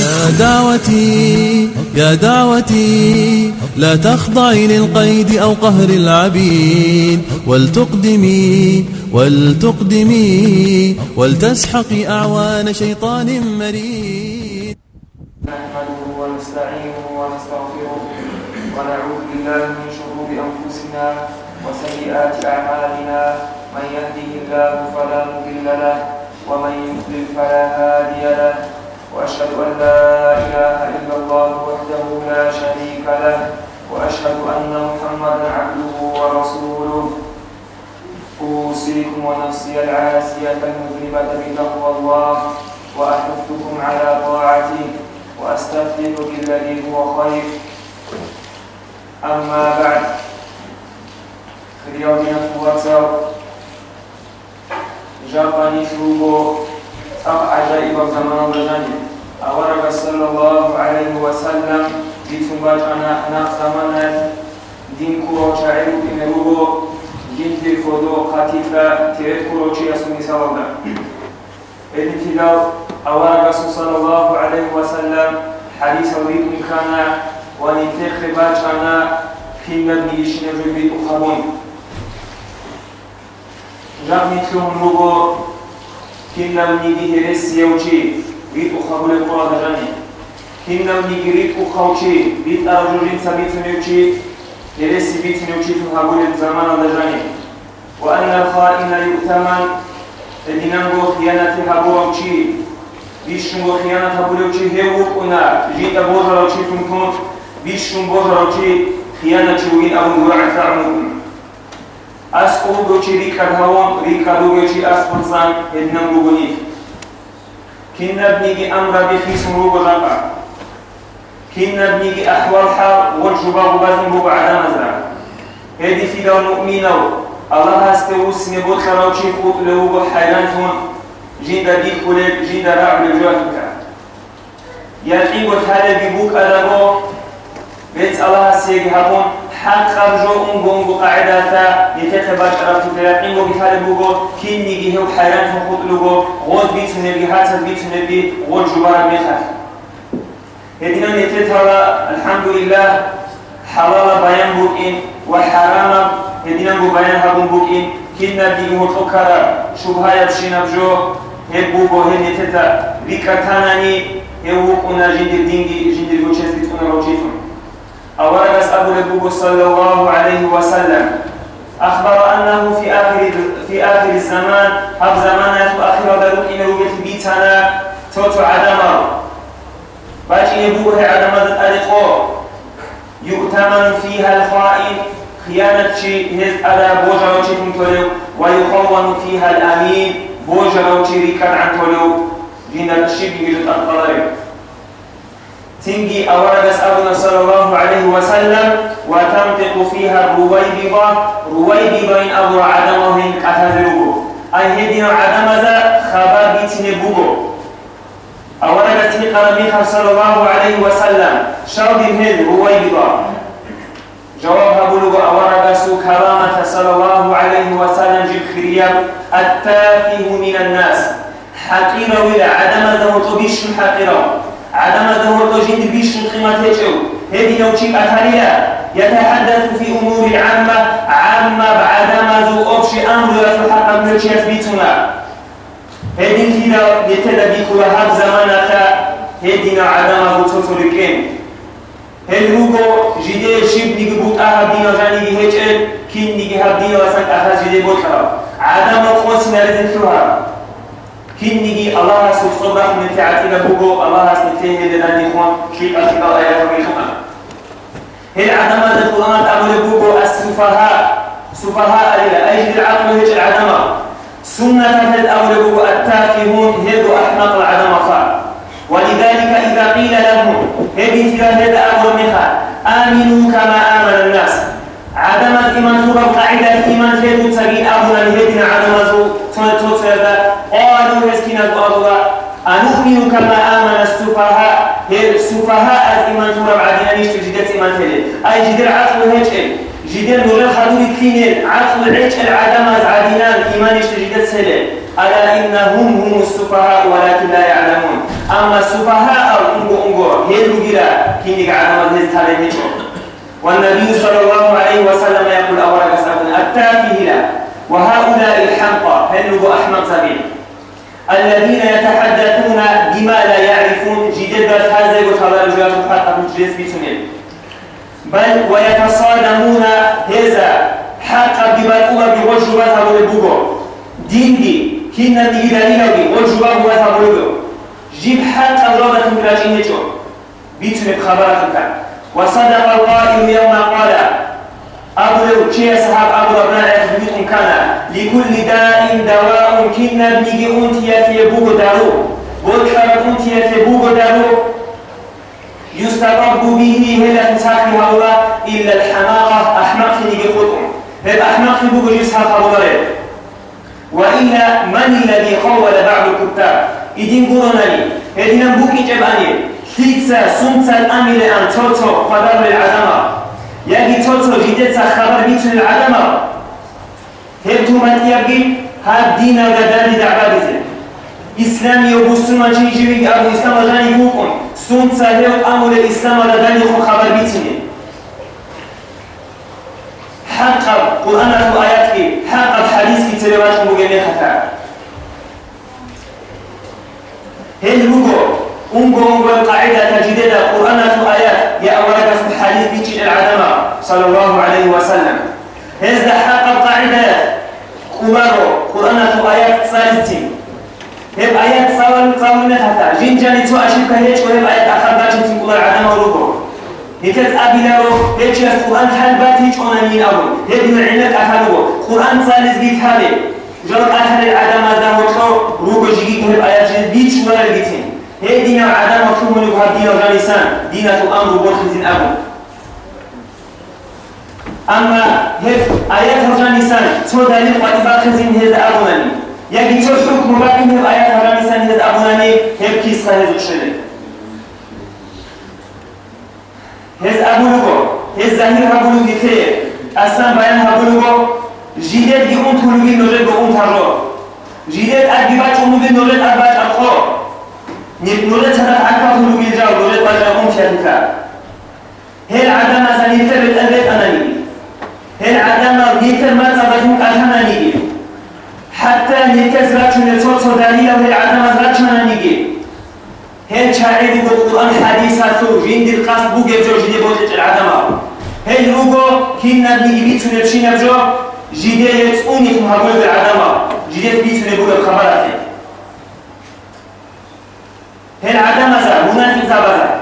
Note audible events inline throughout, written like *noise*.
يا دعوتي يا دعوتي لا تخضعي للقيد أو قهر العبيد. ولتقدمي ولتقدمي ولتسحقي أعوان شيطان مريد. نحمده ونستعينه ونستغفره ونعوذ بالله من شرور أنفسنا وسيئات أعمالنا. من يهده الله فلا مضل له ومن يضلل فلا هادي له. وأشهد أن لا إله إلا الله وحده لا شريك له وأشهد أن محمدا عبده ورسوله. أوصيكم ونفسي العاسية المذنبة بتقوى الله وأحثكم على طاعته وأستفتح بالذي هو خير. أما بعد خريونا قوة جاقني شروبو تق عجائب زمان رجاني Agora sallallahu alaihi wasallam ditumbat ana nak zamanat din kuro çairu imerugo gildir fodo katifa tere kuro çiyasuni salada. Elitilav Agora Resul sallallahu alaihi wasallam hadis alayhi mikana ve nitekhi bacana filme bir işine rübit ukhamun. Rahmetli umrugo filme nidi heresiye uçi. هرس يوشي بيت أخرون القرآن جاني كنا نيجي ريت أخوشي بيت أرجوجين سبيت نيوشي هرس بيت نيوشي تهابول الزمان جاني وأن الخائن يؤتمن دينانغو خيانة هابوروشي بيشنغو خيانة هابوروشي هيوك أنا جيت أبوجروشي تمكن بيشن بوجروشي خيانة شوين أبو نوع تعمل أسقو دوشي ريكا هون ريكا كنا بنيجي أمر بخيس روغ رقا كنا بنيجي أحوال حال والجباب بازن روغ عدم أزرع هذه في دور مؤمنة. الله استوس نبوت خروشي فوت لوغ حيرانتون جيدا دي خلال جيدا راع لجواتك يلقي هذا ببوك أدبو بيت الله سيجي حق قبجو اون گونگو قاعده تا یتیخ باش عرفت فرقین گو بیتال بوگو کین نگیه و حیران هم خود لگو غوز بیت نبی حسد بیت نبی غوز جبر بیخد یدینا یتی تالا الحمدلله حلال بیان بود این و حرام یدینا بو بیان هبون بود این. کین نبی کار کرا شبهایت ابجو هب بوگو هن یتی تا. هم هب وقونا جندر دینگی جندر گوچسکت اون رو چیتون أورد أبو لبوب صلى الله عليه وسلم. أخبر أنه في آخر في آخر الزمان هب زمان آخر دروك إلى وجه بيتنا توتو عدم باجي يبوه عدم الأرقو. يؤتمن فيها الخائن. خيانة شيء هز بوجا وشيكم تولو ويخون فيها الأمين. بوجا وشيكم عن تولو جينا الشيء يجد القرار تنجي أورد أبونا صلى الله عليه وسلم وتنطق فيها الرويبضة رويبضة إن أبو عدمه كتذربو أي هدنا عدم ذا خبر بيتنبوغو أورد تنقر ميخا صلى الله عليه وسلم الهد رويبضة جواب بلغ أورد سو كرامة صلى الله عليه وسلم جب خريب التافه من الناس. حقيرة ولا عدم ذا وطبيش حقيرة عدم بيش قيمة هجو هذه لو شيء أثريا يتحدث في أمور العامة عامة بعدما ذو أبش أمر يتحقق من الشيء بيتنا هذه كده يتدبي كل أخا. هذه عدم ذو تطلقين هل هو جدي شيب نيجي بوت أها دينا جاني هجل كين نيجي هب دينا وسنك أها جدي بوت عدم خوص نرزن فيها كنيجي الله سبحانه صبح من تعتنا بوجو الله سنتيه لنا نخوان شيء أشبه آيات ويشونا هل عدم القرآن أمر بوجو السفهاء سفهاء إلى أجل العقل هج العدم سنة هل أمر بوجو التافهون هل أحمق العدم خال ولذلك إذا قيل لهم هذه هذا أمر مخال آمنوا كما آمن الناس. عدم الإيمان تبقى قاعدة الإيمان هل تبين أبونا لهدنا عدم زو تتوتر قالوا هسكنا الله أنؤمن كما آمن السفهاء السفهاء الإيمان ترى بعدين نيش تجدت إيمان تلي أي جدر عقل هجل. جدر نور الخدود كينين عقل عيش العدم عدنان إيمان تجدت سلي ألا إنهم هم السفهاء ولكن لا يعلمون. أما السفهاء أنغو أنغو هيلو جرا كيني قاعد ما هز تالي والنبي صلى الله عليه وسلم يقول أولا قسم التافه لا وهؤلاء الحمقى. هلو أحمق سبيل؟ الذين يتحدثون بما لا يعرفون جديد يقول هذا الجواب حتى مجلس بيتونين بل ويتصادمون هذا حق ببطوة بوجه هذا البوغو دين دي كنا نيجي دليل دي وجه هذا البوغو جيب حق الله تنكراجين هجو بيتوني بخبرك وصدق القائل يوم قال أبو لو شيء صحاب لو نعرف بيتون كان لكل داء دواء كنا بنيجي أنتي في بوغو دارو. بوكرا أنتي في بوغو دارو. يستطب به هلا تساقي هؤلاء إلا الحماقة. أحمق نيجي خطهم هل أحمق بوغو يسحق أبو وإلا من الذي خول بعض الكتاب؟ إذن قرنني هدنا بوكي جباني. تيتسا سمتسا الأمل أن توتو خبر العدمة يجي توتو جديد خبر بيتن العدمة هبتو من يبقي هاد دينا غداني دعبادتي إسلامي وبسلمان شيء جيبي أبو إسلام غداني بوكم سمتسا هيو أمر الإسلام غداني خو خبر بيتني حق قرآن آياتك حق الحديث تلوات مجمع خطأ هل هو ungo ungo القاعدة تجدد قرآن آيات يا أولك في الحديث بيجي العدمة الله عليه وسلم هذا حق القاعدة كمارو قرآن آيات ثالثين هب آيات سوال سوال نهتا جنجاني تو أشيك هيك وهب آيات آخر باجي تنقل العدمة ولوكو هكذا أبيلارو هيك القرآن حلبات هيك أنا مين أبو هب نعلك أخلوه قرآن ثالث بيت هذه جرت أهل العدمة ذا وشو روكو جيجي هب آيات بيت ولا لقيتين هي دين عدم مفهوم لها دين الغنيسان دينة الأمر والخز أبو اما هف آیات هر جانی تو دلیل قاتی باخن زین هد آبونانی یا یعنی گیتور شوک مبارکی هف آیات هر جانی سان هد آبونانی هف کیس خاله دوشه هز آبونو هز زنی ها بولو اصلا بیان ها بولو جیدت گی اون تولو گی نورت با اون تر رو جیدت اگی باچ اونو گی نورت اگ باچ اخو نیب نورت هر اگ با تولو جاو نورت باچ اون تر رو هل عدم از این تبت اندیت آنانی هل عدم نيتر ما تبجمك أجهنا نيجي؟ حتى نيتز راتشو نتصوت دليل وهل عدم راتشنا نيجي؟ هل شاعر بالقرآن حديثاتو جين دي القاس بوجي جو جدي بوجي العدم هل روغو كينا بنيجي بيتو نبشي نبجو جدي يتقوني كمهاقول بالعدم جدي بيتو نبوغ الخبرات هل عدم زا منافق زا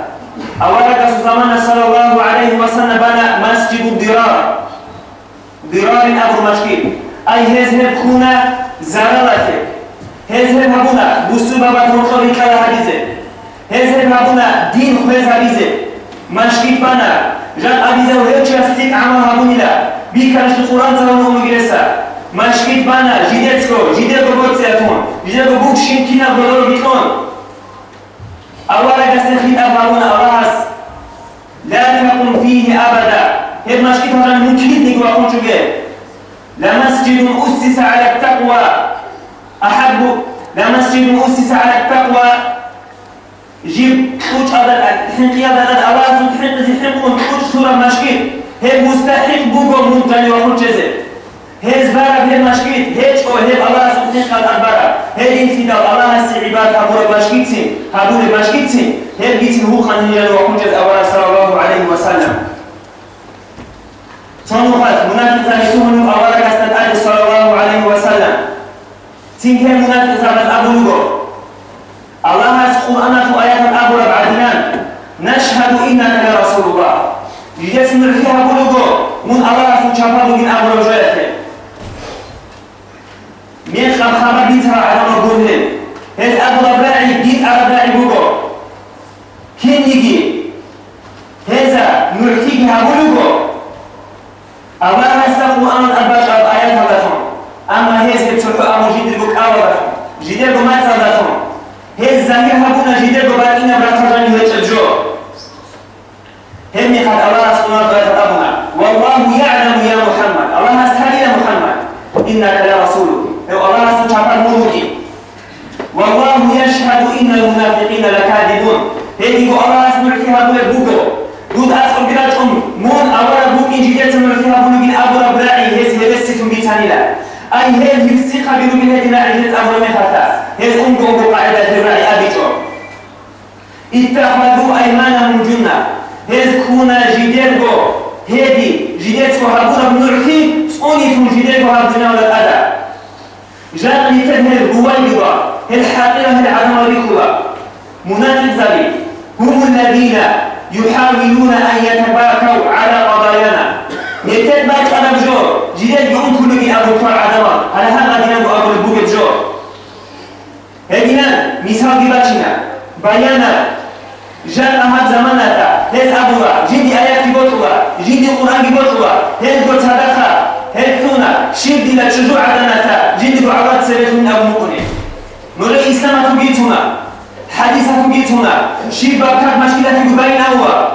أولا زمان صلى الله عليه وسلم بنى مسجد الضرار ضرار أبو مشكل أي هزهب كنا زرارته هزهب هبونا بسو بابا تنقل كلا حديثه هزهب هبونا دين خوز حديثه مشكل بنا جان أبيزه وهيك أستيك عمل هبوني لا بيكرش القرآن زمان مجلسة مشكل بنا جديتكو جديتكو بوتسياتون جديتكو بوكشين كنا بلور بيكون أولا تستخدم أفعلون أراس لا تقم فيه أبدا هذا مشكلة هذا نقول أخوان شو لمسجد أسس على التقوى. أحب. لمسجد أسس على التقوى. جيب توش هذا الحين هذا الأواز وتحين زي كون توش ترى مشكلة هي مستحق بوجو ممتنع وأخوان جزء هيز بارك هي مشكيت هيج أو هي سبحانه قد أربارة هي انت دو الله هسي عباد هبور مشكيتين هبور مشكيتين هي بيتين هو هي لو أكون أولا صلى الله عليه وسلم تنوخت منافق زانيتون أولا كستد آل صلى الله عليه وسلم تنكي منافق زانت أبو لغو الله هس قرآن في آيات الأبو ربعدنان نشهد إنك لرسول الله يجسم الحياة أبو لغو من الله سبحانه من أبو رجوعته من خرخرة بيتها على مقولهم هز أبو رباعي بيت أرباعي بوغو كين يجي هذا نعتيقها بلوغو أما أمن أرباش أرب آيات هذاتهم أما هز بتسوحوا أمو جدد بك أوضاتهم جدد بما تصداتهم هز زاهر هبونا جدد بباقينا براتجاني هج الجو هم قد الله سبحانه وتعالى أبونا. والله يعلم يا محمد. الله أسهل يا محمد. إنك لرسوله الله سبحانه وتعالى والله يشهد إن المنافقين لك هيدي الله فيها بولا بوكو. دود أسقط بلا أم مون أولا فيها بولا من أبو ربراعي هيز هيبسيتم بيتاني لا أي هيل هيبسي خبيرو من هيدنا عجلت أبو رمي خاتا هيز أم قوم قاعدة الربراعي أبي جو اتخذوا أيمانهم جنة. هيز كونا جديد بو. هيدي جديد سو هابورا بنعكي تقوني تون جديد بو هابونا ولا الأدى جاء لتدهر الرويبضة الحقيقة العدم ريكولا منافق ذلك. هم الذين يحاولون أن يتباكوا على قضايانا. يتباك على بجور جديد يوم كل أبو كار عدما على هذا دينا أبو البوك بجور هدينا مثال بباشنا بيانا جاء أحد زمانتا هز أبوها جدي آيات بوتوا جدي قرآن بوتوا هل قلت هدخا هل ثونا شير دينا تشجوع عدناتا جدي دعوات سبيتون أبو مقني نولي إسلامة بيتونا حديثة بيتنا شي بركات مشكلة بين أول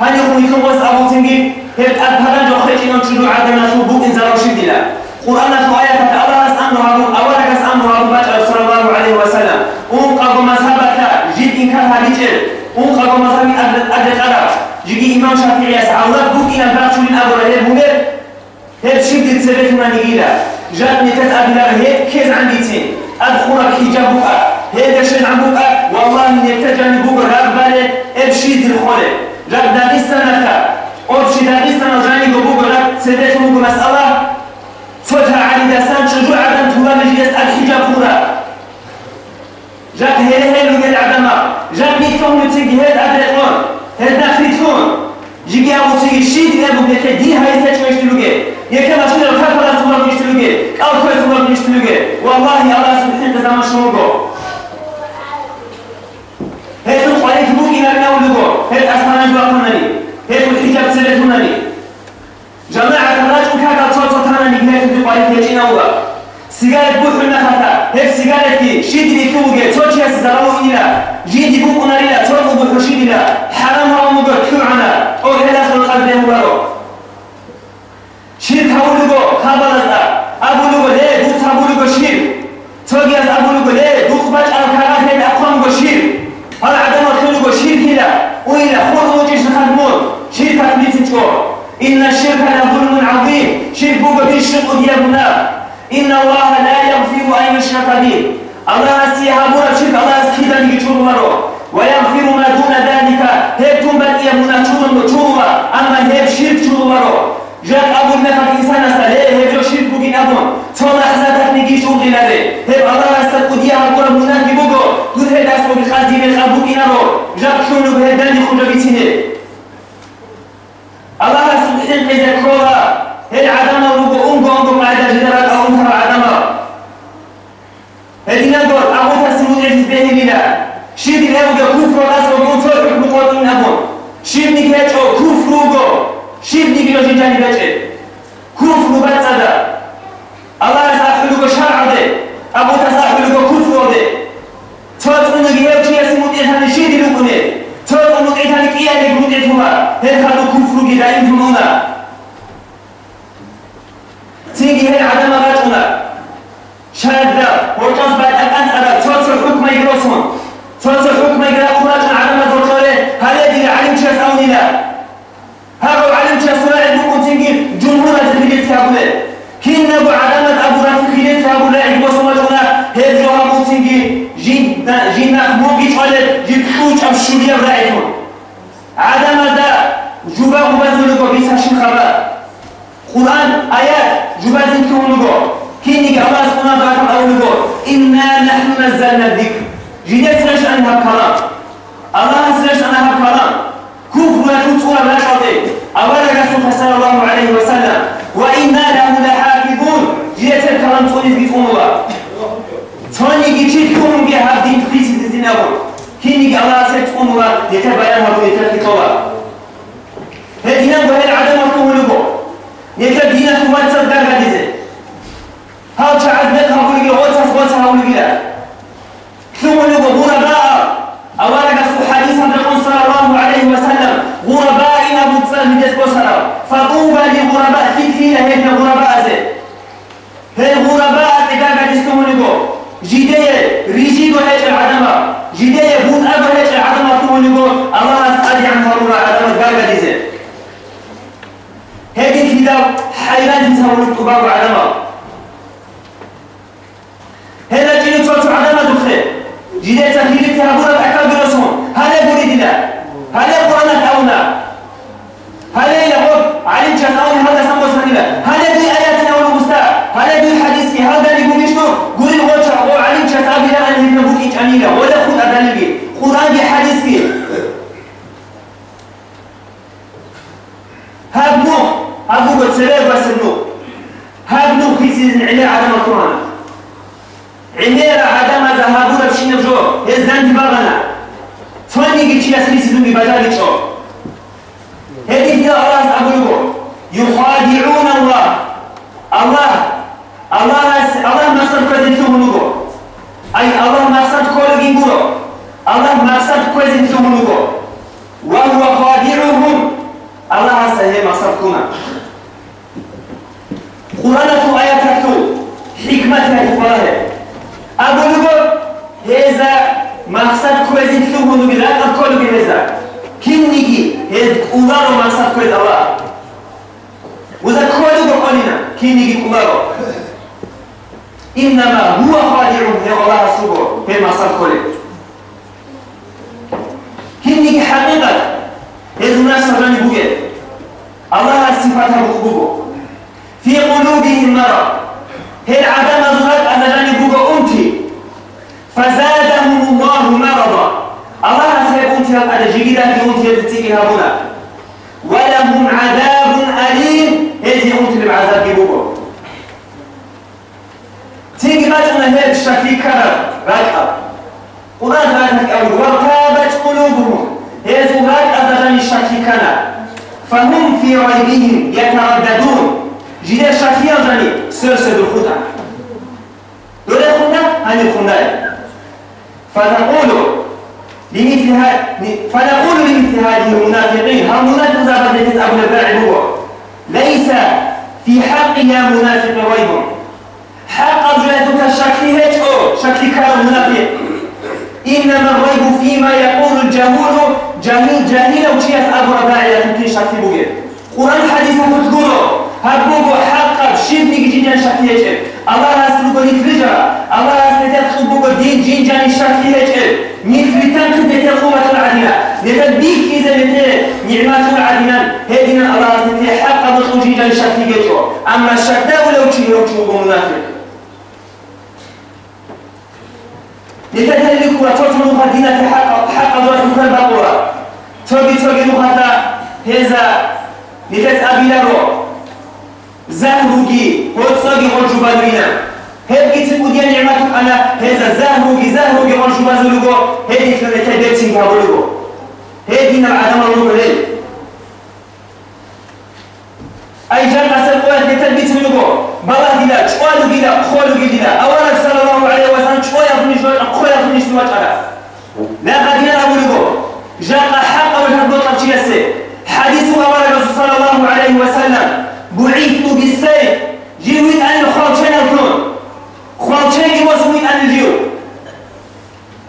هل يكون يكون وس أبو تنجي هل أبهرنا جو خيجنا تشدو عدنا شو بوك إن زرو شدلا قرآن في آية هارون أولا أسأل هارون بجر صلى الله عليه وسلم. أم قبل مذهبك. جد إن كان هديجل قبل مذهب أدل قرار جيجي إمام شافعي أولاد بوك إن براتو من أبو رهيب هنر هل شدد سبيتنا نجيلا جاتني تتأبي لها كيز عندي تين أدخلك حجابك هيدا شيء عمك والله يتجاني بوغر هربالي ابشي دلخولي رب سيديت بوغ مسألة؟ فتح علي داسان شجوع عدم تورا نجيس الحجاب خورا جاك هيلي هيلو ديال عدما. جاك بيكتون نتيجي هيد أدريقون هيد نخريتون جيجي أبو تيجي شيد أبو بيكي دي هاي تاج مشتلوغي يكما شنو الكاكولا تمر مشتلوغي أو كوي تمر مشتلوغي والله الله سبحانه زمان شموغو هيك الخليج بوكي نرنا ولغو هيك أسمان جواتنني هيك الحجاب سلتنني جماعة الرجل كاكا توتو تنني هيك في قريب يجينا ولا سيجارة بوح النخطة هيك سيجارة كي شيد لي كوجي توتشي أسزرو إلى جيدي بوك ناريلا توتو بوح شيدنا حرام هرم وقر كوعنا أو هلا في القلب يمبرو شير كاولغو خابلزا أبو لغو ليه دوت أبو لغو شير توجي أبو لغو ليه دوت باج أركاغات هيك أقوم شير هذا عدم الخلق شرك وإلى خذ وجيش خدمون شرك تكليف تشور إن الشرك لظلم بوك بالشرك ديالنا إن الله لا يغفر أن يشرك به. الله سيهابون شرك. الله سكيدا يجور مرو ويغفر ما دون ذلك. هيك تنبت إيا مناشور تشور أما هيك شرك تشور مرو جاء أبو النفق إنسان أسأله هيك جو شرك بوكين أبون تونا حزاتك نجي شغل لده هيك الله أسأل. قديا هابون مناكي بوكو دود هيك أسمو بخازي بخابوك إنارو جاء كلونو بهداني خنجا بيتيني. الله سبحانه قيزة كولا هل عدم ولوغو أنغو أنغو قاعدة جدرات أو أنتر عدم هل نقول أبو تسلو عزيز به بلا شيد الأبو كفر الأسر ومنطر حكم قوة أبو شيد نكيج أو كفر وغو شيد نكيج أو جنجاني بجي كفر باتسادا الله يساحلوغو شرع ده أبو تساحلوغو كفر ده تاتمنو جيب شيء اسمه تيهان شيد لوغوني تاتمنو تيهان كيا لغو تيهما هل خلو كفر جدا ينفمونا هل عدم راجعنا شاذة. ورقص بعد أن أنا توصل حكم يجلسون توصل حكم يجلس خراج عدم ذكره هذا دي علم شيء سأوني لا؟ هذا علم شيء سؤال بكون تيجي جمهور تدريب تابله كين نبو عدم أبو رافي خليل تابله يجلسون وجهنا هل جوها بو تيجي جين جين مو بيتولد جين خوش أم شوليا رأيتون عدم ذا. جوبا وبزولكو بيساشين خبر. قرآن آيات. جبازين كونغو كيني الله سبحانه وتعالى أولغو إنا نحن نزلنا الذكر. جيدة سرش أنها كلام الله سرش أنها كلام لا تطور لا شاطئ أولا رسول صلى الله عليه وسلم. وإنا له لحافظون. جيدة الكلام توني بيتون الله. توني جيتشيت كونغو بيها دين تخيسي تزينه كيني الله سيتون الله. يتبعينها ويتبعينها الله هدينا هاو چعز دل هم بلگی غوصه غوصه هم بلگی كلهم غرباء أولا قصوا حديثا رقم صلى الله عليه وسلم غرباء. إلى بطل مجلس بشرة فطوبى لغرباء تكفينا هيك غرباء زي هي غرباء تقابع جسكم لغو جدية ريجيدو هيك العدمة جدية بود أبو هيك العدمة كم لغو الله أسألي عن هرورة عدمة قابع جزي هيك كتاب حيوان جسم لغو عدمة هنا جيني توتو عدما دخل جيني تهيلي تهبونا بأكاد دينا هذا يقول أنا تعونا هذا يقول علم جزاوني هذا سمو سنلا هذا يقول آياتنا والمستا هذا يقول حديثك هذا يقول يشتو قول الغوشة وعلم جزاوني هذا يقول نبوك إيج أمينة ولا خود أدنبي قرآن بحديثك هاب نوح هاب نوح سلام بس النوح هاب نوح في سيزن عمير عدم القرآن عمير عدم ذهابون بشين الجور يزدان دماغنا فاني قلت يا سيدي سيزن ببجالي شو هذه فيها الله سأقوله يخادعون الله الله الله الله ما صد كويزن نقول أي الله ما صد كل جنبورو الله ما صد كويزن نقول وهو خادعهم الله سهي مصركما قرآن آية تكتو حكمة تكتوها أقول هذا مقصد كويس تكتوه نقول لا أقول بهذا كن نجي هذا أولار مقصد كويس الله وذا كل بقولنا كن نجي أولار إنما هو خادع يا الله سبحانه في مقصد كويس كن نجي حقيقة هذا سرني بوجه الله صفاتها بوجه في قلوبهم مرض هل عدم زرق أزلاني بوجه أنتي فزادهم الله مرضا. الله سيب أنتي هذا جيدا في أنتي تتيجي هنا؟ ولهم عذاب أليم. هذه أنتي العذاب بوجه تيجي تقول هذا الشكل كرر. راجع قرآن هذا أول وارتابت قلوبهم. هذو هاك أذرني الشكي كان فهم في ريبهم يترددون. جدا شكي أذرني سرسد الخدع دولة خدع هني الخدع فتقول لمثل فنقول لمثل هذه المنافقين هم منافق زابد يتسأل الباعي هو. ليس في حق يا منافق ريب. حق رجلتك الشكي هيك أو شكي كان منافق. إنما الريب فيما يقول الجهول جاهل جاهل وشيء أبو رباعي يمكن شكي بوجه. قرآن حديث تقوله. هبوبو حق شيء نيجي جين شكي هيك الله أسلوب نترجع الله أسلوب تخبوبو دين جين جاني شكي هيك نتريتان كبت القوة العدينة. نتبيك إذا نت نعمات العدينة. هدينا الله أسلوب حق نخرج جين جاني شكي هيك أما الشك ده ولو شيء لو شيء منافق. لتدلك وتطلب دينة حق حق ذات البقرة توجي توجي نخطا هذا لتسأبي له زهروجي هو تصاقي غرجو بدوينا هبقي تقول يا نعمتك أنا هذا زهروجي زهروجي غرجو بدوينا هذه كلمة تدبسين كابولو هذه العدم الروح ليه أي جان قصر قوات لتلبيت منه بلا دلا شوالو دلا خولو دلا أولا صلى الله عليه وسلم شوية فنش خويا فنش نوات لا قدينا أقول جاء حق والحق طب سي حديث أول الرسول صلى الله عليه وسلم بعثت بالسيف. جيويت عن الخوتين الكون. خوتين وسويت عن الجيو.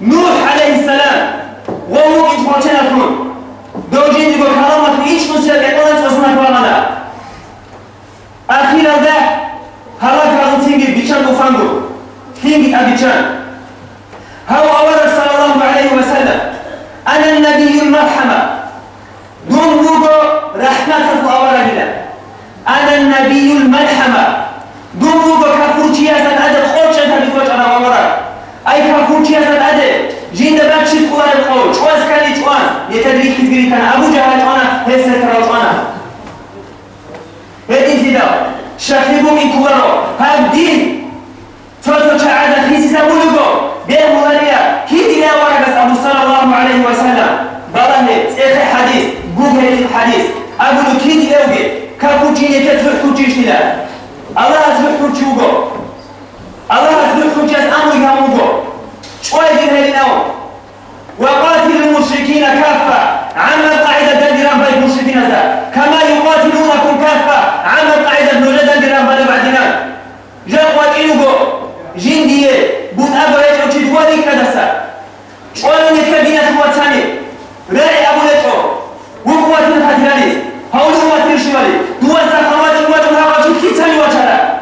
نوح عليه السلام. وهو خوتين الكون. دوجين يقول كرامة إيش من سيد عقلت وسمعت وغدا أخيرا ده هلاك هذا تيجي بيشان وفانجو تيجي أبيشان. هو أول صلى الله عليه وسلم. أنا النبي المرحمة. دون بوغو رحمة بلا أنا النبي الملحمة. دون بوغو كفوتي أسد أدد خوش أنت بفوش أنا ومرا أي كفوتي أسد أدد جين دبات شيء قوان الخوش واز كالي جوان يتدري كتبري كان أبو جهل جوانا هي سترى جوانا هدي فيدا شكلبو من كوارو هاد دين توتو تعالى خيسي سابولوغو بيه مغالية كي دي لا ورقة أبو صلى الله عليه وسلم بلاه تيخي حديث بوغي الحديث أقول كي دي لوغي كفوتيني تتفر حجيش لا الله أزمح حجيوغو الله أزمح حجيز أمر يهموغو شوي دين هلين أو وقاتل المشركين كافة. عما القاعدة دندران بين المشركين هذا. كما يقاتلونكم كافة. عما القاعدة بنوجد دندران بين بعدنا جاء قاتلوغو جندية بود أبو يجعو تدوالي كدسا شوالو نتكدين أخواتاني راعي أبو لتو وقوات الهدراني هولو واتر شوالي هو سخرج وجهها وجه الختان وجلا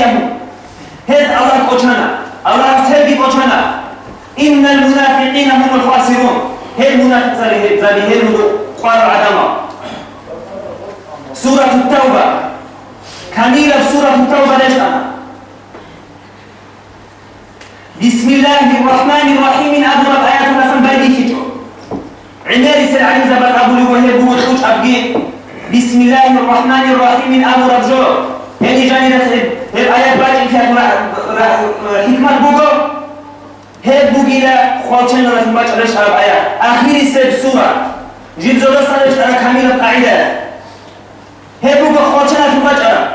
الله فنسيهم هذ الله قوشنا الله سبي قوشنا إن المنافقين هم الخاسرون. هل منافق زالي هل قال عدم سورة التوبة. كميلة سورة التوبة ليش أنا؟ بسم الله الرحمن الرحيم. أضرب آيات نسم بادي كتو عميري سلعين زبط أبو لغوه بوحوش أبقي بسم الله الرحمن الرحيم. أضرب جو يعني جاني نسل الآيات باجي كانت حكمة بوغو هيد بوغيلا خواتين راه ما تعرفش على الآيات أخير السبب سورة جيب زوجة صارت على كامل القاعدة هيد بوغو خواتين راه ما تعرف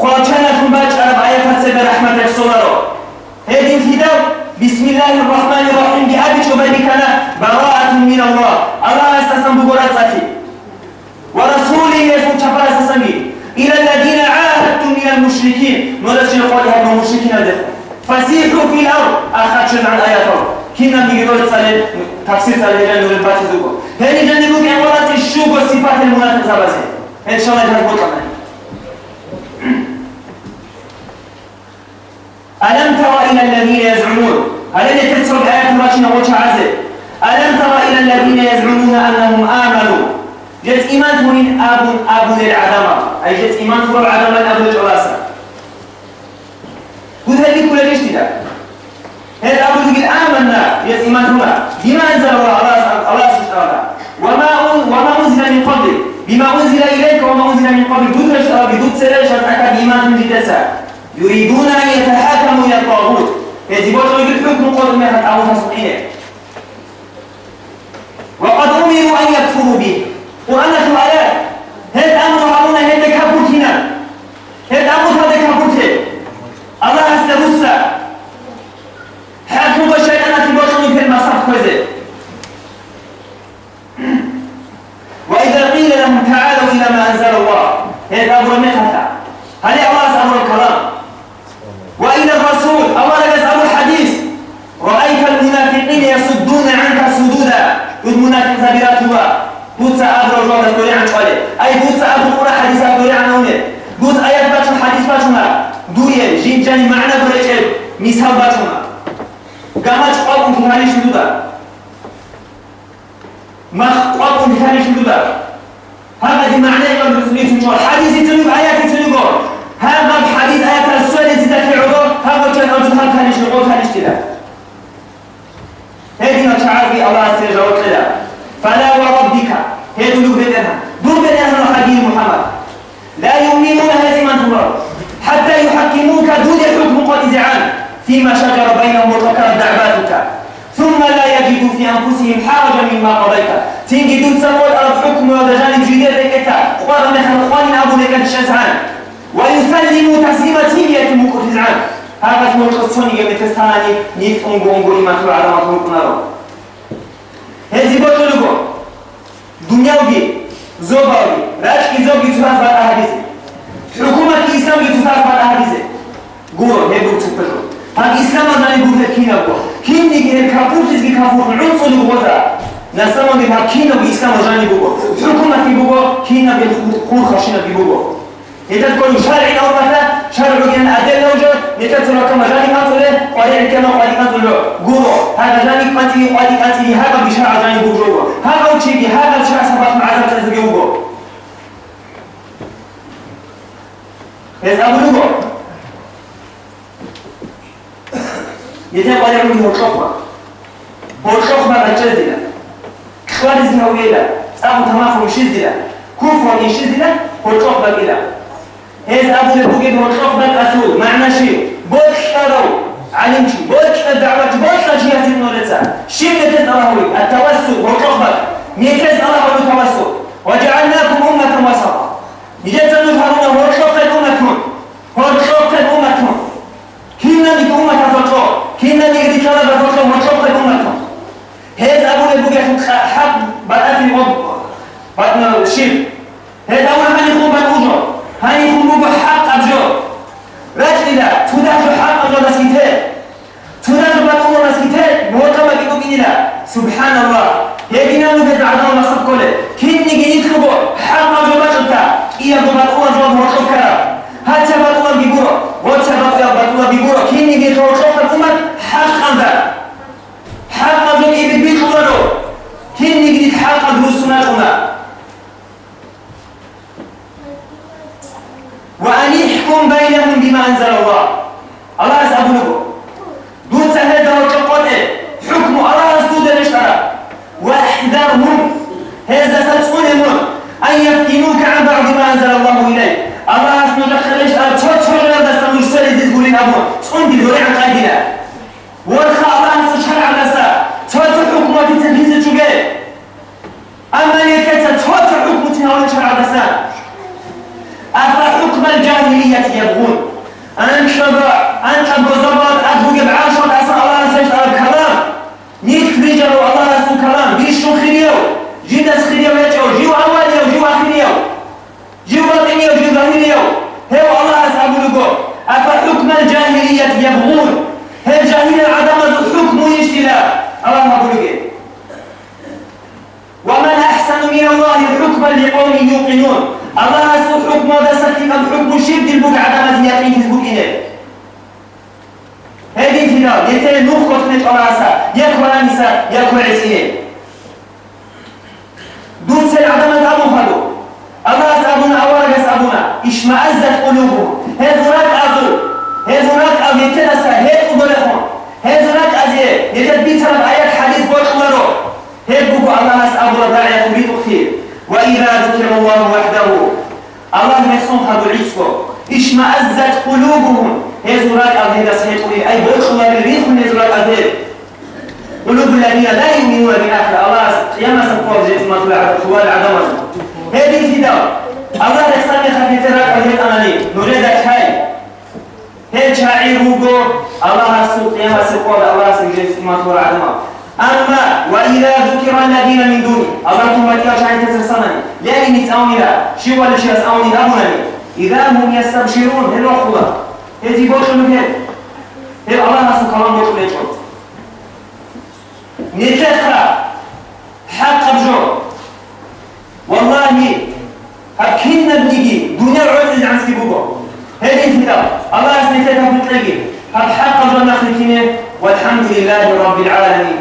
خواتين راه ما تعرف آيات السبب رحمة السورة هيد انتداب بسم الله الرحمن الرحيم بأبي شبابي كان براءة من الله. الله أساسا بقرات ساتي ورسوله يسوع شفا أساسا إلى الذين المشركين. نرسل قول هذا المشركين هذا؟ فسيحوا في الأرض. أخذ شد عن آياته كنا نقول تصل تفسير تصل جانب البات زوجو هني جانب عبارة الشوق وصفات المنافق زبزة إن شاء الله جانب بطلنا ألم ترى إلى الذين يزعمون؟ ألم تسرد آيات راشنا وشعزة ألم ترى إلى الذين يزعمون أنهم آمنوا؟ جت إيمان أبو أبو للعدمة أي جت إيمان تروى العدمة أبو للجراسة قلت هذه كل ليش تدا هذا أبو تقول آمنا. جت إيمان تروى بما أنزل الله الله الله سبحانه وما وما أنزل من قبل. بما أنزل إليك وما أنزل من قبل. دود رشتها بدود سرش أتأكد إيمان من جدسة يريدون أن يتحاكموا إلى الطاغوت. يجب أن يقول حكم قول ما هتعوها سبحانه وقد أمروا أن يكفروا به. وأنا في الآيات هيد أمر هارون هيد كابوتنا هيد أمر هذا كابوتة الله استغوث حكم بشيطان تبوشون في المصاف كوزي وإذا قيل لهم تعالوا إلى ما أنزل الله هيد أمر مخفى هل الله أمر الكلام وإلى الرسول الله يسأل الحديث رأيت المنافقين يصدون عنك سدودا المنافق زبيراتها بوتسا أبرو جونا ستوري عن شوالي أي بوتسا أبرو قرى حديثة ستوري عن باتشون حديث باتشونا دوية جين جاني معنى بريجل مثال باتشونا قامت قوة انتهاني شدودا مخ قوة انتهاني شدودا هذا دي معنى يقول بسمي في حديث يتلوب آيات يتلوب. هذا بحديث آيات السؤال يزيدك عضو هذا كان أرجو هل كان يشتغل كان يشتغل هذه ما تعرفي الله استجابت لها. فلا وربك هي دلوك بدنها دور بدنها حديث محمد. لا يؤمنون هزيما تمر حتى يحكموك دون الحكم قد زعان فيما شجر بينهم وذكرت دعباتك. ثم لا يجدوا في أنفسهم حرجا مما قضيت. تيجي دون تسوي الأرض حكم وهذا جانب جديد لك. انت قال نحن اخواننا ابو لك الشزعان ويسلموا تسليمة يتم كرزعان هذا هو القصوني يوم تستاني نيك انغو انغو لما تلو على ما تلو هذه بطلقوا دنياوي زوباوي. راجكي زوجي تفاز حكومة الإسلام يتفاق على هذه قول هيبو تفجر فالإسلام أنا يقول لك كينا قول كين نيجي كافور تزكي كافور عنصر الوضع نسمى بها كينا اسلام جاني بوبو حكومة بوبو كينا بالخون خشينا بوبو نتات كل شارع أو شارع بجان أدلة وجود نتات لو كما جاني ما تقول قارئ كما قارئ ما تقول قول هذا جاني قاتي قارئ قاتي هذا بشارع جاني بوبو هذا وشيء هذا الشارع سبب مع هذا تزكي بوبو يتابع يعمل هو الشخبة هو الشخبة الجزلة خالص هويلة أبو تماخر شزلة كفر شزلة هذا أبو البوجيد هو الشخبة الأسود معنى شيء بوشروا علم شيء بوش الدعوة بوش شيء هسين نولتها شيء نتس الله لي التوسل. هو الشخبة نتس الله هو التوسل وجعلناكم أمة وسطا. يجب أن نفهمون هو الشخبة الأمة الشخبة الأمة كنا نك أمة تفضل كنا نجري كلا بفضل وشوق أمة هذا بدأت الوضع بدنا شيء هذا أول هني خون بدوجو هني خون بوجو حق أبجو رجل لا تدهج حق أبجو مسكتة تدهج بدوجو مسكتة موتا ما بيجو بيننا سبحان الله. هيجينا نوجد عدم مصر كله. كن نجي نكتبه حق أبجو بجتا إيا أبجو وشوق كلا هاتي بدوجو بيجورو واتي بدوجو بيجورو كن نجي توشوق الأمة حق أبجو حق أبجو إبن بيجورو كن نجي حق أبجو سنة الأمة وأن يحكم بينهم بما أنزل الله الله يسأل لكم دون سهل دور قطع حكم الله يسدود نشترى واحذرهم هذا ستفونهم أن يفتنوك عن بعض ما أنزل الله إليك الله يسمى دخل نشترى تفتح لنا دست مجسر يزيز قولين أبو تقول دي دوري عن قائدنا ورخى الله يسمى شرع نسا تفتح حكمة تنفيذ الجبال أما نيكتا تفتح حكمة تنهاول شرع نسا أفحكم الجاهلية يبغون أنشبع أنت بزبط أبوك بعشر أسأل الله سيشت الكلام نيك رجال الله يسو كلام بيشو خريو جيدس خريو يجو جيو أوليو جيو أخريو جيو بطنيو جيو ظهريو هو الله يسأل لكم أفحكم الجاهلية يبغون هي الجاهلية عدم الحكم يشتلا الله ما بقول ومن أحسن من الله حكما لقوم يوقنون الله يسوق حكم هذا سكي كم حكم شد البقع على مزن يقين تزبق إليه هذه فينا يتلي نخوة من نساء يكوى عسيه دون سيل عدم الأبو خلو الله يسأبنا أولا يسأبنا اشمأزت قلوبهم. هذا راك أذو هذا راك أذو يتنسى. هيك أبلغهم هذا راك أزيه يتدبيت رب آيات حديث بوش أمرو. هيك بقوا الله يسأبنا داعية تريد كثير وإذا ذكر الله وحده الله يسون هذا العسكو اشمأزت قلوبهم. هزورات أبهد سيقولي. أي بالريح من هزورات أبهد قلوب الذين لا يؤمنون بالآخرة. الله قيامة سبقوا جيت ما طلع على الخوال عدم هذه الفداء. الله يسمي خفيت راك أبهد أماني نريدك هاي هل شاعر روغو الله سوق قيامة سبقوا الله سجيت ما طلع عدم أما وإذا ذكر الذين من دونه الله ثم تياش عن تسرسنني لأني نتأوني لا. شو ولا شيء أسأوني لأبونني إذا هم يستبشرون هل أخوة؟ هذي بوش مكان هل الله نسو كلام نتخى حق بجو والله هكينا بنيجي دنيا العوز عن سكيبوكو هذه الكتاب الله تلك في التلاقي هل حق بجو نخلتينه والحمد لله رب العالمين.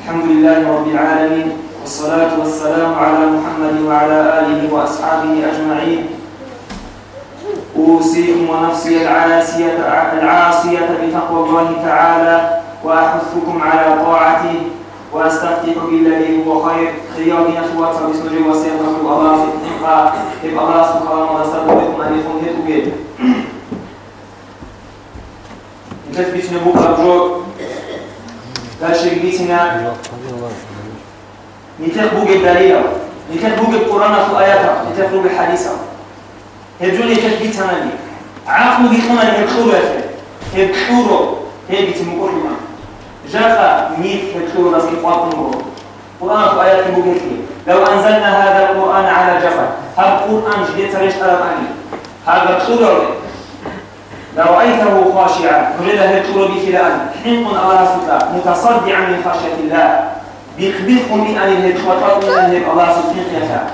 الحمد لله رب العالمين. والصلاة والسلام على محمد وعلى آله وأصحابه أجمعين. أوصيكم ونفسي العاسية العاصية بتقوى الله تعالى وأحثكم على طاعته وأستفتح بالذي هو خير. خيار أخوات بسم الله وسيرة الله في الحقا إب الله سبحانه وتعالى أن يكون هيتو بيت تثبت نبوك أبجو داشر بيتنا نتاخ بوك الدليل نتاخ بوك القرآن في آياته نتاخ بوك الحديثة هبجوني تثبيتنا لي عاقل بيتنا هبجورة هبجورة هي بيتمكور لنا جاء ميت هبجورة راسك قاطن قرآن في آيات بوك لو أنزلنا هذا القرآن على جبل هب قرآن جديد سريش أرماني هذا طول لرأيته خاشعا. طول به الآن حين الله سبحانه متصدعا من خشية الله. من أن يهد وطاق من أن يهد الله سبحانه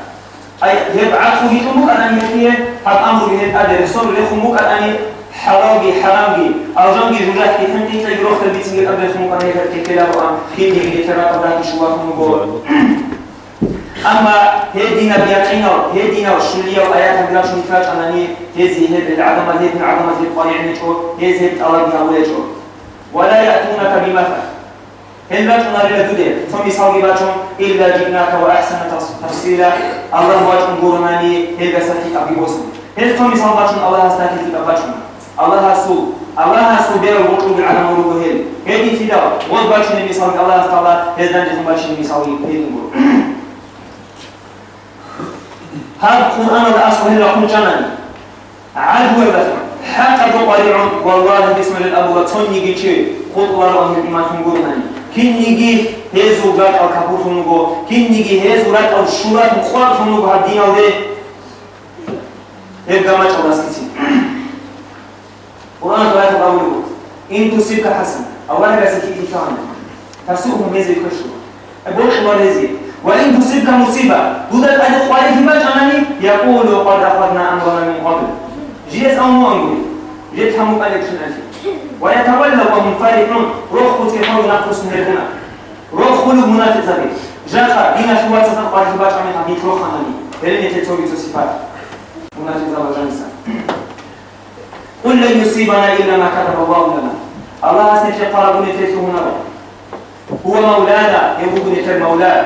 أي يبعث بكم أن يهد هب أمر يهد أدر صبر لكم أن حرامي حرامي. جنبي جوجات كي حنتي تلاقي روح البيت سنجل قبل خمو كان هيك كي كلا وام خيل يجي ترى قبل شو هم بقول *clears throat* أما هي دينا بياتينا هي دينا والشلية وآيات بلا شو نفاش أنني هذه هي العظمة هي من عظمة القرآن نجو هي هي الله بها ولا يأتونك بمثل. هل لا تنار لدودي ثم يصلي باتهم إلا جئناك وأحسن تفصيلا الله واجب قرماني هل بسكي أبي بوسم هل ثم يصلي باتهم الله استاكي في أباتهم الله سو الله سو بير وطلب على مرو هيل هذه فيدا وز باش النبي صلى الله عليه وسلم هذا جهم باش النبي صلى الله عليه وسلم هذا القرآن الأصل هلا كن جناني عاد هو بس حتى تقريع والله بسم الأبو توني جيتشي خد الله رأيه الإيمان تنقولني كن نيجي هزو رات أو كابور تنقو كن نيجي هزو رات أو شورات مخوار تنقو هالدين أو ده هذا ما تقول أسكتي قرآن لا تقوله إن تصيبك حسن أولا بسكيت كان تسوقهم هذه كشوا أقول الله هذه وإن تصيبك مصيبة دودك أن قال في مجانني يقول قد أخذنا أمرنا من قبل جيس أو مو أمري ويتولى وهم فرحون روح كفر نقص من هنا روح خلو منافق زبي جاخا دينا شوات قال في باش عمي حبيت روح خانني هلني تتوبي تصفات منافق زبا جانسا. قل لن يصيبنا إلا ما كتب الله لنا. الله أسنى قرب نتيته نرى هو مولانا يبوك نتر مولاه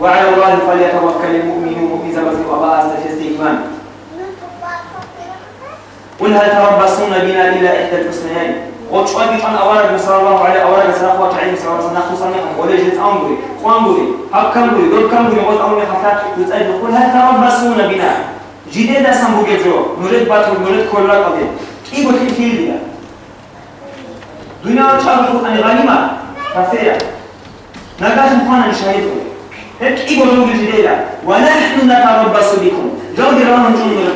وعلى الله فليتوكل المؤمنون. إذا بزروا الله أسنى استيمان قل هل تربصون بنا إلا إحدى الحسنيين؟ أورد صلى الله عليه أورد سلام الله تعالى صلى الله عليه وسلم خصوصا ولا جلس أمري قامري حق كمري دور كمري وقت أمري خفا يتأجل قل هل تربصون بنا جديد أسمو جيجو نريد باتر نريد كل قضية إيه بتحكي لي دنيا تعرف أن غنيمة كثيرة نجاح مخانا نشاهده هيك إيه بقول الجديدة ونحن نتربص بكم جود راه جند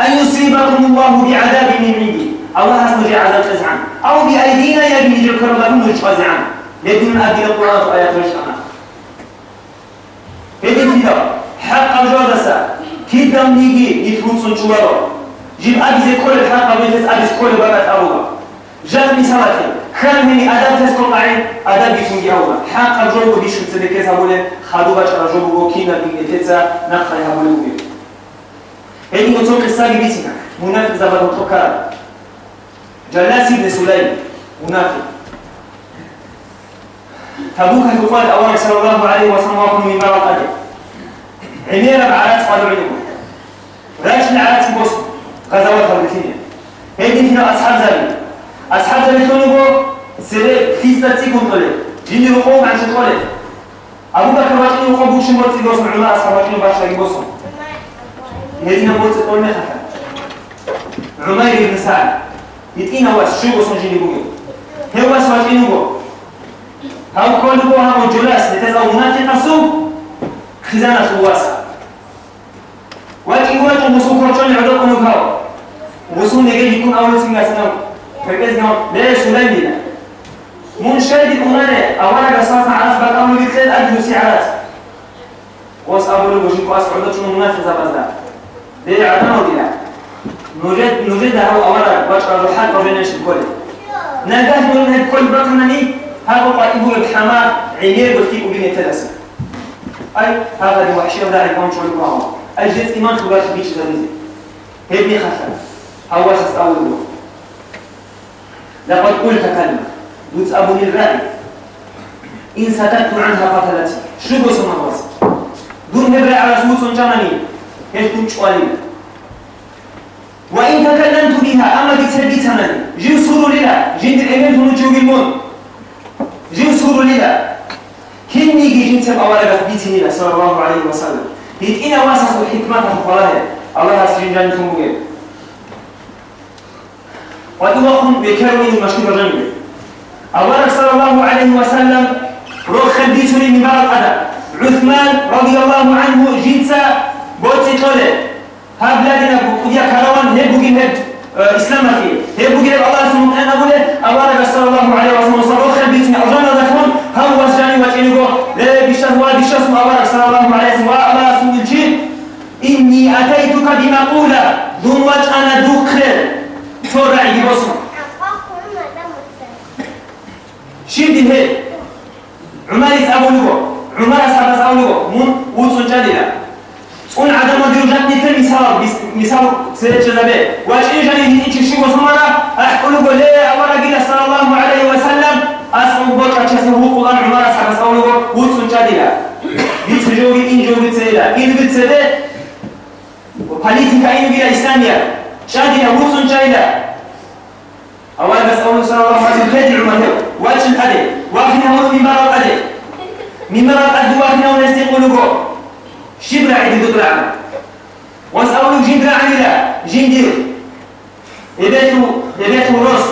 أن يصيبكم الله بعذاب من عندي الله اسمه عذاب تزعم أو بأيدينا يجي يذكر لكم ويشفزعن لكن أدي القرآن في آيات ويشفعنا هذه كده حق جودسا كده نيجي يتكون سنشوارو جيب أبيز كل الحلقة بيتس أبيز كل بابات أولا جات مثالك كان هني أداب تسكن قاعد أداب بيتون جاولا حق الجوب بيشو تذكر هبولة خدو باش على جوب بو كينا بيتسا نقطة هبولة بو هني متوق الساقي بيتنا منافق زبط وتوكر جلاسي بن سليم منافق تبوك تقال أولا صلى الله عليه وسلم وقل من باب الأجل عميرة بعرات قالوا عليكم راش العرات بوسط غزوات هربتينيا هيدي فينا أصحاب زبي أصحاب زبي تونيبو سيري خيستا تيكون طولي جيني رقوم عن شطولي أبو بكر واجيني رقوم بوشي موتي بوسم علا أصحاب واجيني باشا بوسم هيدينا موتي طول مخفى عمير بن سعد يتقينا واس شو بوسم جيني بوغي هي واس واجيني بو هاو كل بو هاو جلاس لتزاو منافق سوء خزانة واسع واجي واجي مسو كرتون يعدو كنو كاو مسو نجي يكون أول سنة سنة فكذا نعم لا سلام دينا من شاد كمانة أولا قصاص عرف بقى أمر بيتلال أجل سعرات واس أبو لبوشي كواس عدو شنو منافق زبازدا دي عدنا ودينا نجد نجد هو أولا وبين إيش الكل. نجد من الكل بطنني هذا قائبو الحمار عينير بلتيكو بين التلاسة أي هذا الوحشي ولا عيقون شو القرآن أجلس إيمان خبار خبيش زمزي هبني خفا هو سس أول له لقد قلت كلمة. قلت أبني الرأي إن سكت عنها قتلتي شو بس ما بس دون هبرة على سوس جمني هل تنشوالي وإن تكلمت بها أما دي تسدي تمني جيو سورو للا جند الإيمان تنجو بالمون جيو سورو للا كني جي جنت أولا بثبيتني صلى الله عليه وسلم. يتقينا واسس الحكمة فقالها الله أسرين جاني تنبوغي ودوخم بكرمين المشكلة جميلة الله صلى الله عليه وسلم روح خديتني من بعض أدى عثمان رضي الله عنه جنسا بوتي طولي ها بلادنا بوديا كروان هي بوجين هب إسلام أخي هي بوجين الله سبحانه وتعالى بوله أولا صلى الله عليه وسلم وصلوا خير بيتنا أجانا ذكرون هو وسجاني وجينيكو لا بيشاف ولا بيشاف أولا صلى الله عليه وسلم وعلى سبحانه الجيل إني أتيتك بمقولة دون وجه أنا دخل تورع يبصم شيد الهي عمر يسأبوا لغو عمر أصحاب أصحاب لغو مون وصل جديلا اون عدم ديرو جات نيتر مثال مثال سيرت جزابه واش إيه جاني هيك شي وسمرا احكوا له ليه اول قيل صلى الله عليه وسلم اسمو بوكا تشسو قران عمر اصحاب أصحاب لغو وصل جديلا بيتجوي إن جوي تسيلا إن بتسيلا وبوليتيكا إنه بلا إسلامية شادية وصل جديلا أولا بس أول صلى الله عليه وسلم كيد العمر هو واجه الأدي واخنا هو من مرض أدي من مرض شبرا عيد دقل عنا واسألوا جندرا عن لا جندير يبيتوا يبيتوا روس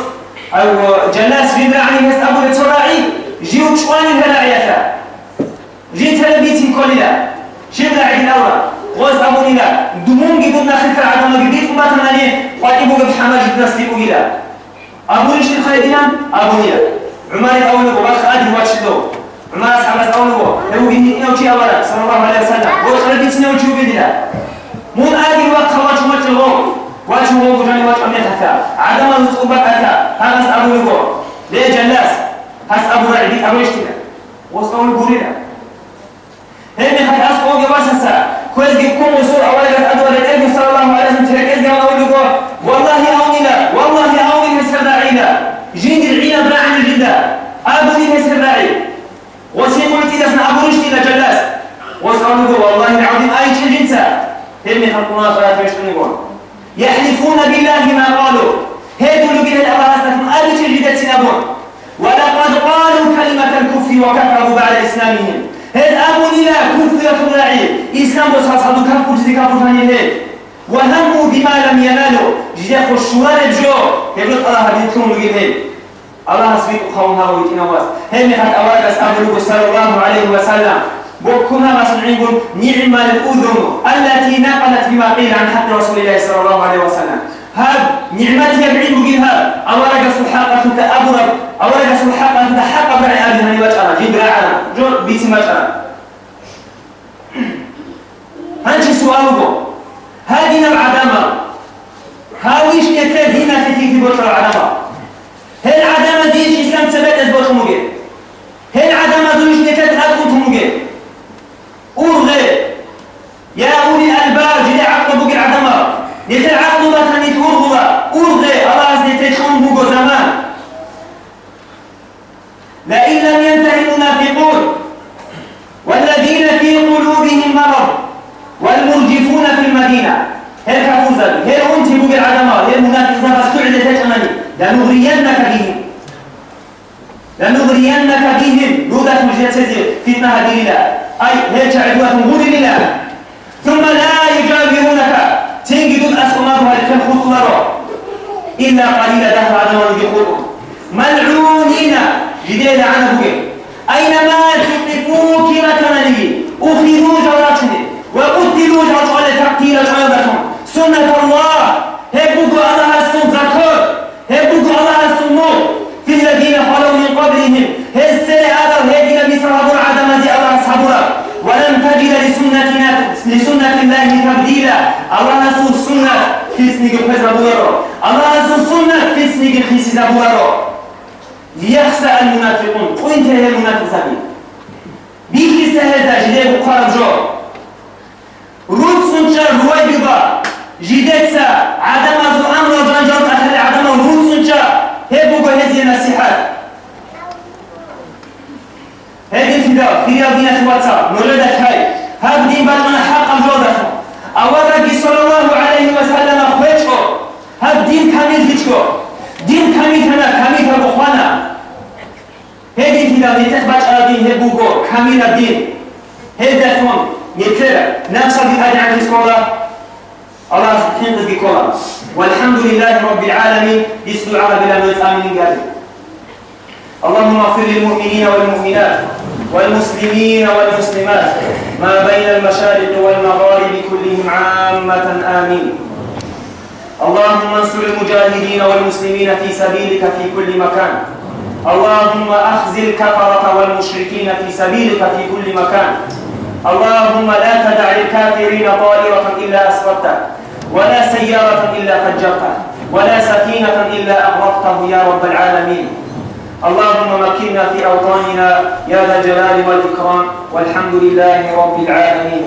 أو جلاس جندرا عن يس أبو لتراعي جيو تشواني الهلاعية جيت هلا بيتي كلها شبرا عيد الأورا. واسألوا لا دمون جدنا خلف عدم جديد وما تمنى قاتبوا بحماج نستيقوا إلى أبو رشد الخالدين أبو نيا عمر الأول أبو بكر أدري واش دو. عمر أصحاب الأول أبو لو جيني نوتي أولا صلى الله عليه وسلم وخالد بيت نوتي وبيدنا مو أدري وقت واش واش لو واش هو بجاني واش أمي حتى عدم الصعوبة أتى هذا أبو لبو ليه جلاس هس أبو رعدي أبو رشد وصلوا البورينا هني خد أسقوا جباسة كويس جيكم وصول أولا قد أدور النبي صلى الله عليه وسلم تركز أقول لكم والله وصلوا لكم والله العظيم أي شيء جنسا هم خلقنا فلا تشتنقون يحلفون بالله ما قالوا. هيدوا أستغفر أي شيء جدت سنبون ولقد قالوا كلمة الكفر وكفروا بعد إسلامهم. هذا أبو نلا كفر يطلعي إسلام هتصعدوا كفر جزي كفر ثاني هيك وهموا بما لم ينالوا. جزي خشوان الجو. يقول الله تكون لقيت الله سبيت قوم هذا ويتنا واس هم حتى أولا بس أبو صلى الله عليه وسلم. وكنا ما سمعين نعم الأذن التي نقلت بما قيل عن حق رسول الله صلى الله عليه وسلم. هاد نعمتي حقا كنت أبرب أولا قصوا حقا كنت حقا برعي أبي هني وجهنا جد راعنا جو بيتي وجهنا هنشي سؤاله هذه نوع عدامة. هاويش يتاد هنا تتيتي بطر العدامة هل عدامة ديش إسلام تثبت أزبوط مجي هل عدامة زويش يتاد أدقوت مجي أرغي بيضا جديد عدم أزو أمر وجانجر أخلي عدم رود سنشر هي بوغو هذه النصيحات هذه الفداء في رياضية الواتساب نولدك هاي هاب دين باتنا حق الجودة أول رجي صلى الله عليه وسلم أخويتكو هاب دين كامل هيتكو دين كامل هنا كامل هبخوانا هذه الفداء نتخبت أدين هبوغو كامل الدين هدفون يترى نفس الهدي عن الله سبحانه وتعالى والحمد لله رب العالمين. بسم العرب لا نتآمن قبل اللهم اغفر للمؤمنين والمؤمنات والمسلمين والمسلمات ما بين المشارق والمغارب كلهم عامة آمين. اللهم انصر المجاهدين والمسلمين في سبيلك في كل مكان. اللهم أخزي الكفرة والمشركين في سبيلك في كل مكان. اللهم لا تدع للكافرين طائرة إلا أسودته ولا سيارة إلا فجرته ولا سفينة إلا أغرقته يا رب العالمين. اللهم مكنا في أوطاننا يا ذا الجلال والإكرام والحمد لله رب العالمين.